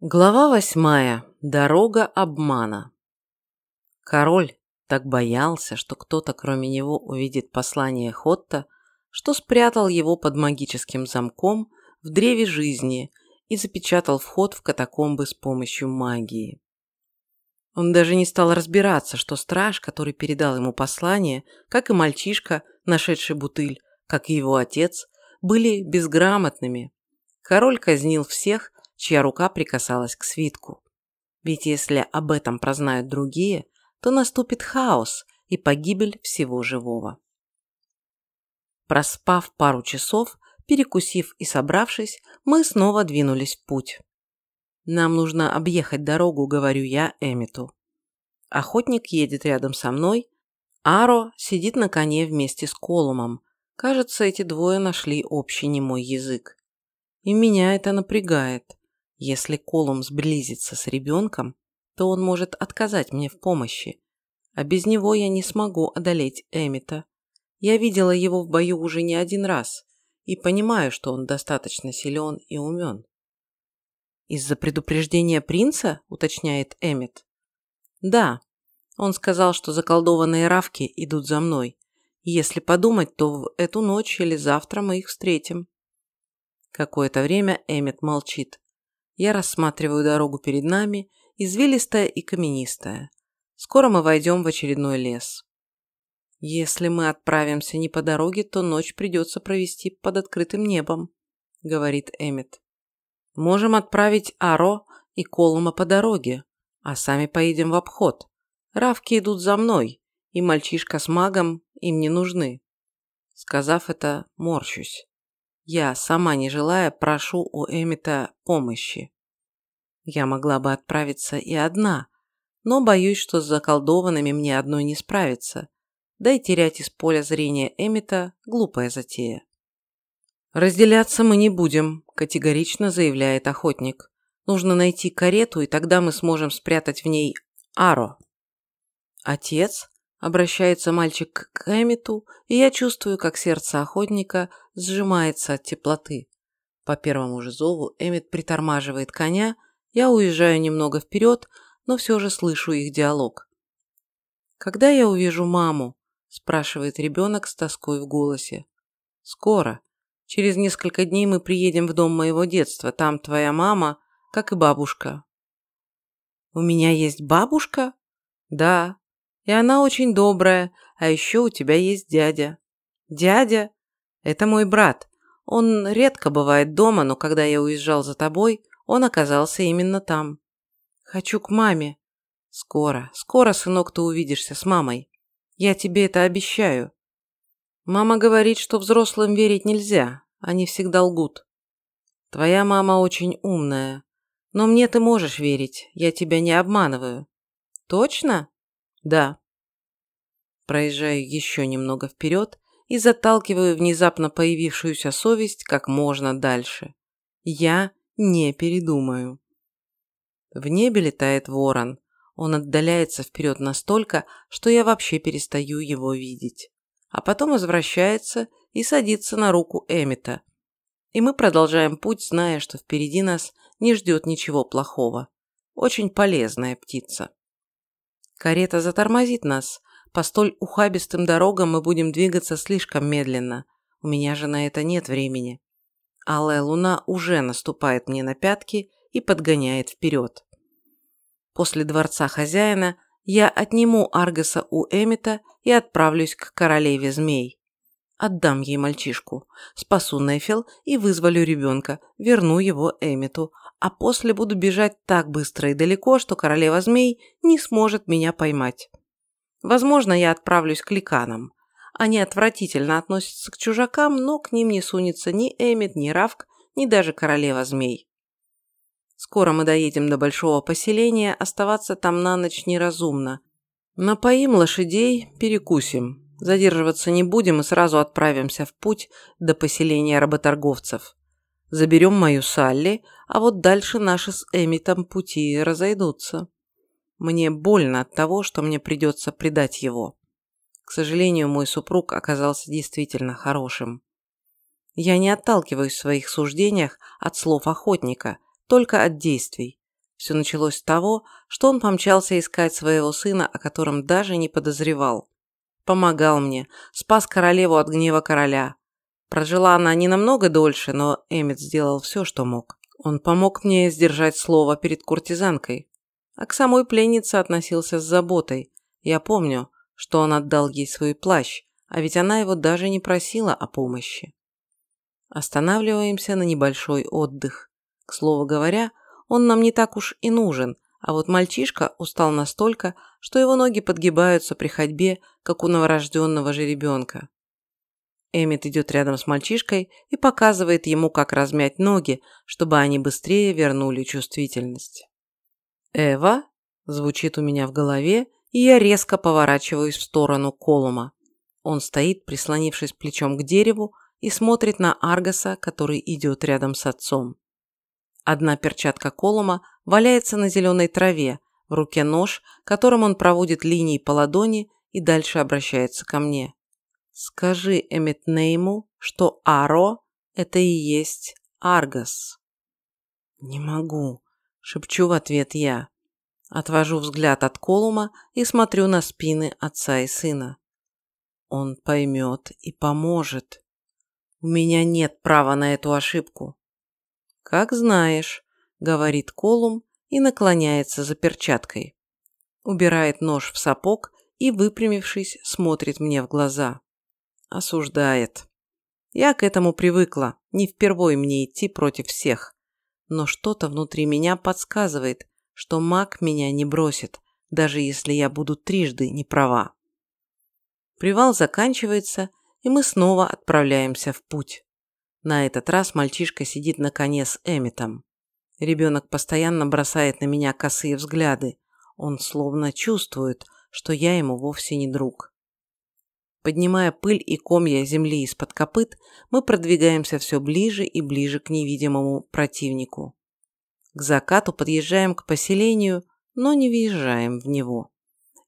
Глава восьмая. Дорога обмана. Король так боялся, что кто-то кроме него увидит послание Хотта, что спрятал его под магическим замком в древе жизни и запечатал вход в катакомбы с помощью магии. Он даже не стал разбираться, что страж, который передал ему послание, как и мальчишка, нашедший бутыль, как и его отец, были безграмотными. Король казнил всех, чья рука прикасалась к свитку. Ведь если об этом прознают другие, то наступит хаос и погибель всего живого. Проспав пару часов, перекусив и собравшись, мы снова двинулись в путь. Нам нужно объехать дорогу, говорю я Эмиту. Охотник едет рядом со мной, Аро сидит на коне вместе с Колумом. Кажется, эти двое нашли общий немой язык. И меня это напрягает. Если Колум сблизится с ребенком, то он может отказать мне в помощи, а без него я не смогу одолеть Эмита. Я видела его в бою уже не один раз и понимаю, что он достаточно силен и умен. «Из-за предупреждения принца?» – уточняет Эмит. «Да. Он сказал, что заколдованные равки идут за мной. Если подумать, то в эту ночь или завтра мы их встретим». Какое-то время Эмит молчит. Я рассматриваю дорогу перед нами, извилистая и каменистая. Скоро мы войдем в очередной лес. Если мы отправимся не по дороге, то ночь придется провести под открытым небом, говорит Эммет. Можем отправить Аро и Колума по дороге, а сами поедем в обход. Равки идут за мной, и мальчишка с магом им не нужны. Сказав это, морщусь. Я, сама не желая, прошу у Эмита помощи. Я могла бы отправиться и одна, но боюсь, что с заколдованными мне одной не справиться, да и терять из поля зрения Эмита – глупая затея. «Разделяться мы не будем», – категорично заявляет охотник. «Нужно найти карету, и тогда мы сможем спрятать в ней Аро». «Отец?» Обращается мальчик к Эмиту, и я чувствую, как сердце охотника сжимается от теплоты. По первому же зову Эмит притормаживает коня, я уезжаю немного вперед, но все же слышу их диалог. «Когда я увижу маму?» – спрашивает ребенок с тоской в голосе. «Скоро. Через несколько дней мы приедем в дом моего детства. Там твоя мама, как и бабушка». «У меня есть бабушка?» «Да. И она очень добрая, а еще у тебя есть дядя. Дядя? Это мой брат. Он редко бывает дома, но когда я уезжал за тобой, он оказался именно там. Хочу к маме. Скоро, скоро, сынок, ты увидишься с мамой. Я тебе это обещаю. Мама говорит, что взрослым верить нельзя, они всегда лгут. Твоя мама очень умная, но мне ты можешь верить, я тебя не обманываю. Точно? Да. Проезжаю еще немного вперед и заталкиваю внезапно появившуюся совесть как можно дальше. Я не передумаю. В небе летает ворон. Он отдаляется вперед настолько, что я вообще перестаю его видеть. А потом возвращается и садится на руку Эмита. И мы продолжаем путь, зная, что впереди нас не ждет ничего плохого. Очень полезная птица. Карета затормозит нас. По столь ухабистым дорогам мы будем двигаться слишком медленно. У меня же на это нет времени. Алая луна уже наступает мне на пятки и подгоняет вперед. После дворца хозяина я отниму Аргаса у Эмита и отправлюсь к королеве змей. Отдам ей мальчишку, спасу Нефил и вызволю ребенка, верну его Эмиту, а после буду бежать так быстро и далеко, что королева змей не сможет меня поймать. Возможно, я отправлюсь к ликанам. Они отвратительно относятся к чужакам, но к ним не сунется ни Эмит, ни Равк, ни даже королева змей. Скоро мы доедем до большого поселения, оставаться там на ночь неразумно. Напоим лошадей, перекусим. Задерживаться не будем и сразу отправимся в путь до поселения работорговцев. Заберем мою Салли, а вот дальше наши с Эмитом пути разойдутся. Мне больно от того, что мне придется предать его. К сожалению, мой супруг оказался действительно хорошим. Я не отталкиваюсь в своих суждениях от слов охотника, только от действий. Все началось с того, что он помчался искать своего сына, о котором даже не подозревал. Помогал мне, спас королеву от гнева короля. Прожила она не намного дольше, но Эммет сделал все, что мог. Он помог мне сдержать слово перед куртизанкой. А к самой пленнице относился с заботой. Я помню, что он отдал ей свой плащ, а ведь она его даже не просила о помощи. Останавливаемся на небольшой отдых. К слову говоря, он нам не так уж и нужен, а вот мальчишка устал настолько, что его ноги подгибаются при ходьбе, как у новорожденного жеребенка. Эммет идет рядом с мальчишкой и показывает ему, как размять ноги, чтобы они быстрее вернули чувствительность. «Эва?» – звучит у меня в голове, и я резко поворачиваюсь в сторону Колума. Он стоит, прислонившись плечом к дереву, и смотрит на Аргаса, который идет рядом с отцом. Одна перчатка Колума валяется на зеленой траве, в руке нож, которым он проводит линии по ладони и дальше обращается ко мне. Скажи Эмитнейму, что Аро – это и есть Аргас. Не могу, шепчу в ответ я. Отвожу взгляд от Колума и смотрю на спины отца и сына. Он поймет и поможет. У меня нет права на эту ошибку. Как знаешь, говорит Колум и наклоняется за перчаткой. Убирает нож в сапог и, выпрямившись, смотрит мне в глаза. Осуждает. Я к этому привыкла, не впервой мне идти против всех. Но что-то внутри меня подсказывает, что маг меня не бросит, даже если я буду трижды не права. Привал заканчивается, и мы снова отправляемся в путь. На этот раз мальчишка сидит на коне с Эмитом. Ребенок постоянно бросает на меня косые взгляды. Он словно чувствует, что я ему вовсе не друг. Поднимая пыль и комья земли из-под копыт, мы продвигаемся все ближе и ближе к невидимому противнику. К закату подъезжаем к поселению, но не въезжаем в него.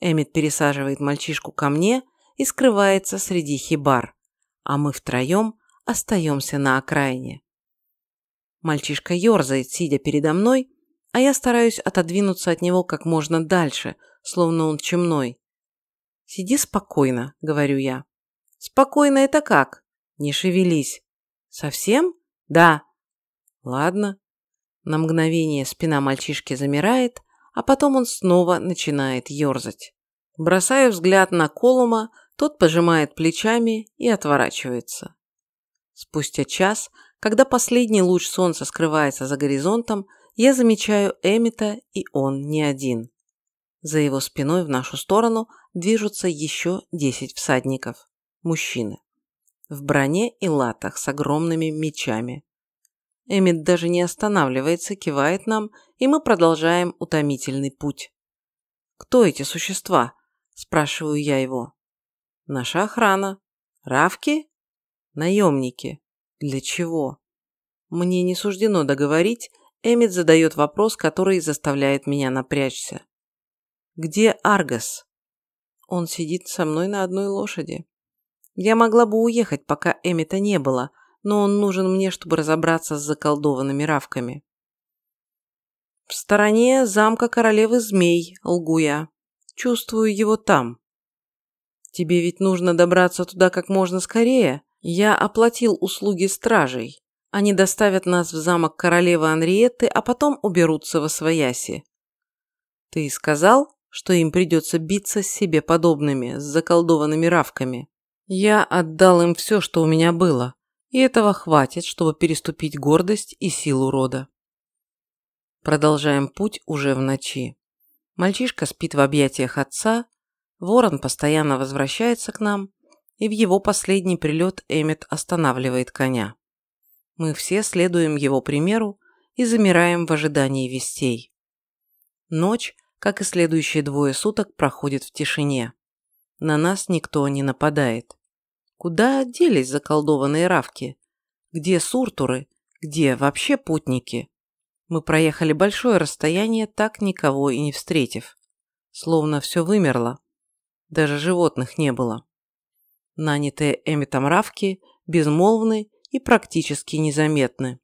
Эмит пересаживает мальчишку ко мне и скрывается среди хибар, а мы втроем остаемся на окраине. Мальчишка ерзает, сидя передо мной, а я стараюсь отодвинуться от него как можно дальше, словно он чумной. «Сиди спокойно», — говорю я. «Спокойно это как?» «Не шевелись». «Совсем?» «Да». «Ладно». На мгновение спина мальчишки замирает, а потом он снова начинает ерзать. Бросаю взгляд на Колума, тот пожимает плечами и отворачивается. Спустя час, когда последний луч солнца скрывается за горизонтом, я замечаю Эмита, и он не один. За его спиной в нашу сторону движутся еще десять всадников. Мужчины. В броне и латах с огромными мечами. Эмит даже не останавливается, кивает нам, и мы продолжаем утомительный путь. «Кто эти существа?» – спрашиваю я его. «Наша охрана. Равки? Наемники. Для чего?» Мне не суждено договорить, Эмит задает вопрос, который заставляет меня напрячься. Где Аргас? Он сидит со мной на одной лошади. Я могла бы уехать, пока Эмита не было, но он нужен мне, чтобы разобраться с заколдованными равками. В стороне замка королевы змей, лгу я. Чувствую его там. Тебе ведь нужно добраться туда как можно скорее. Я оплатил услуги стражей. Они доставят нас в замок королевы Анриетты, а потом уберутся во свояси. Ты сказал, что им придется биться с себе подобными, с заколдованными равками. Я отдал им все, что у меня было, и этого хватит, чтобы переступить гордость и силу рода. Продолжаем путь уже в ночи. Мальчишка спит в объятиях отца, ворон постоянно возвращается к нам, и в его последний прилет Эммет останавливает коня. Мы все следуем его примеру и замираем в ожидании вестей. Ночь как и следующие двое суток, проходит в тишине. На нас никто не нападает. Куда делись заколдованные равки? Где суртуры? Где вообще путники? Мы проехали большое расстояние, так никого и не встретив. Словно все вымерло. Даже животных не было. Нанятые Эмитом равки безмолвны и практически незаметны.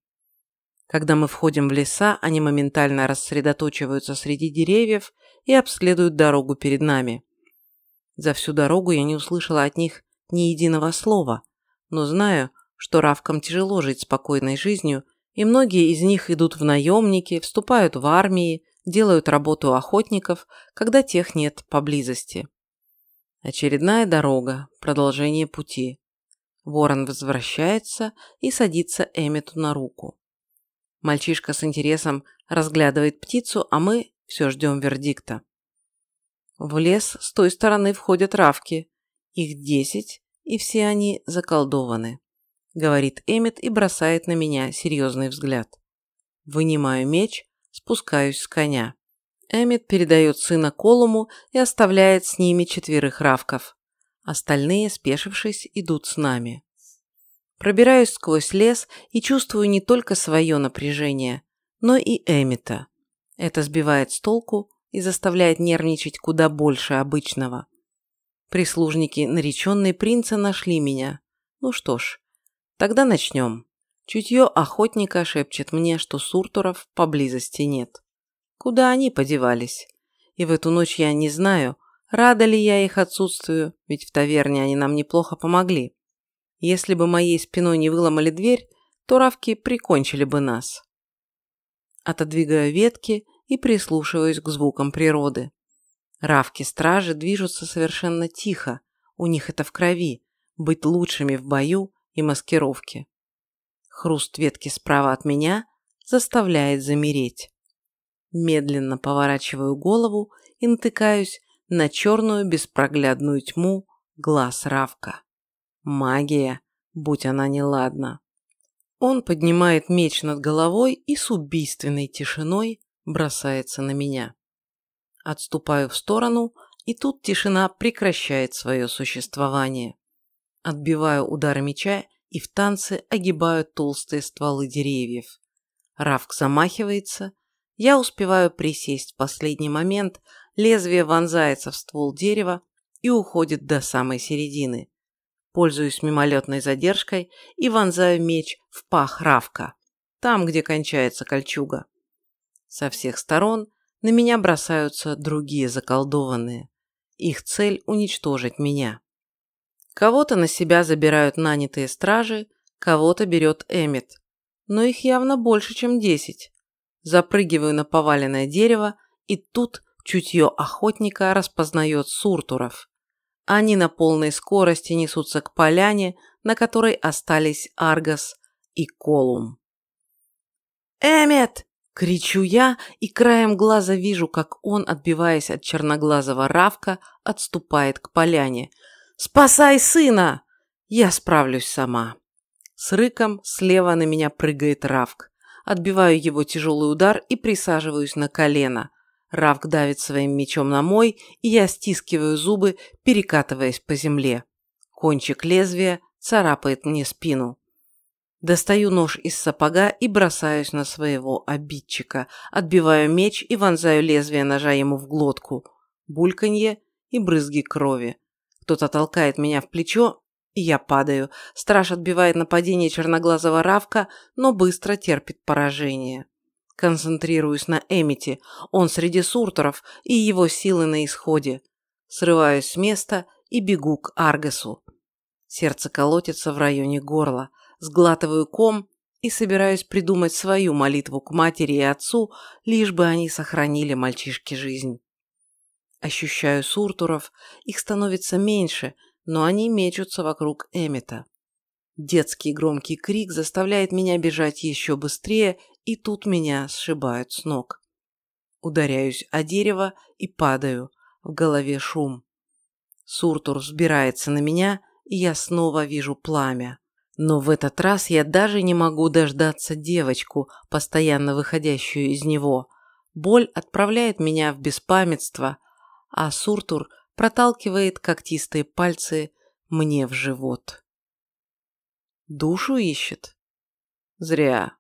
Когда мы входим в леса, они моментально рассредоточиваются среди деревьев и обследуют дорогу перед нами. За всю дорогу я не услышала от них ни единого слова, но знаю, что равкам тяжело жить спокойной жизнью, и многие из них идут в наемники, вступают в армии, делают работу охотников, когда тех нет поблизости. Очередная дорога, продолжение пути. Ворон возвращается и садится Эммету на руку. Мальчишка с интересом разглядывает птицу, а мы все ждем вердикта. В лес с той стороны входят равки. Их десять, и все они заколдованы, говорит Эммет и бросает на меня серьезный взгляд. Вынимаю меч, спускаюсь с коня. Эммет передает сына Колуму и оставляет с ними четверых равков. Остальные, спешившись, идут с нами. Пробираюсь сквозь лес и чувствую не только свое напряжение, но и Эмита. Это сбивает с толку и заставляет нервничать куда больше обычного. Прислужники нареченной принца нашли меня. Ну что ж, тогда начнем. Чутье охотника шепчет мне, что суртуров поблизости нет. Куда они подевались? И в эту ночь я не знаю, рада ли я их отсутствию, ведь в таверне они нам неплохо помогли. Если бы моей спиной не выломали дверь, то равки прикончили бы нас. Отодвигаю ветки и прислушиваюсь к звукам природы. Равки-стражи движутся совершенно тихо, у них это в крови, быть лучшими в бою и маскировке. Хруст ветки справа от меня заставляет замереть. Медленно поворачиваю голову и натыкаюсь на черную беспроглядную тьму глаз Равка. Магия, будь она неладна. Он поднимает меч над головой и с убийственной тишиной бросается на меня. Отступаю в сторону, и тут тишина прекращает свое существование. Отбиваю удары меча и в танце огибаю толстые стволы деревьев. Равк замахивается, я успеваю присесть в последний момент, лезвие вонзается в ствол дерева и уходит до самой середины. Пользуюсь мимолетной задержкой и вонзаю меч в пах Равка, там, где кончается кольчуга. Со всех сторон на меня бросаются другие заколдованные. Их цель – уничтожить меня. Кого-то на себя забирают нанятые стражи, кого-то берет Эммет. Но их явно больше, чем десять. Запрыгиваю на поваленное дерево, и тут чутье охотника распознает суртуров. Они на полной скорости несутся к поляне, на которой остались Аргас и Колум. «Эммет!» – кричу я, и краем глаза вижу, как он, отбиваясь от черноглазого Равка, отступает к поляне. «Спасай сына!» Я справлюсь сама. С рыком слева на меня прыгает Равк. Отбиваю его тяжелый удар и присаживаюсь на колено – Равк давит своим мечом на мой, и я стискиваю зубы, перекатываясь по земле. Кончик лезвия царапает мне спину. Достаю нож из сапога и бросаюсь на своего обидчика. Отбиваю меч и вонзаю лезвие ножа ему в глотку. Бульканье и брызги крови. Кто-то толкает меня в плечо, и я падаю. Страж отбивает нападение черноглазого Равка, но быстро терпит поражение. Концентрируюсь на Эмити, он среди суртеров, и его силы на исходе. Срываюсь с места и бегу к Аргасу. Сердце колотится в районе горла. Сглатываю ком и собираюсь придумать свою молитву к матери и отцу, лишь бы они сохранили мальчишке жизнь. Ощущаю суртуров, их становится меньше, но они мечутся вокруг Эмита. Детский громкий крик заставляет меня бежать еще быстрее и тут меня сшибают с ног. Ударяюсь о дерево и падаю. В голове шум. Суртур взбирается на меня, и я снова вижу пламя. Но в этот раз я даже не могу дождаться девочку, постоянно выходящую из него. Боль отправляет меня в беспамятство, а Суртур проталкивает когтистые пальцы мне в живот. Душу ищет? Зря.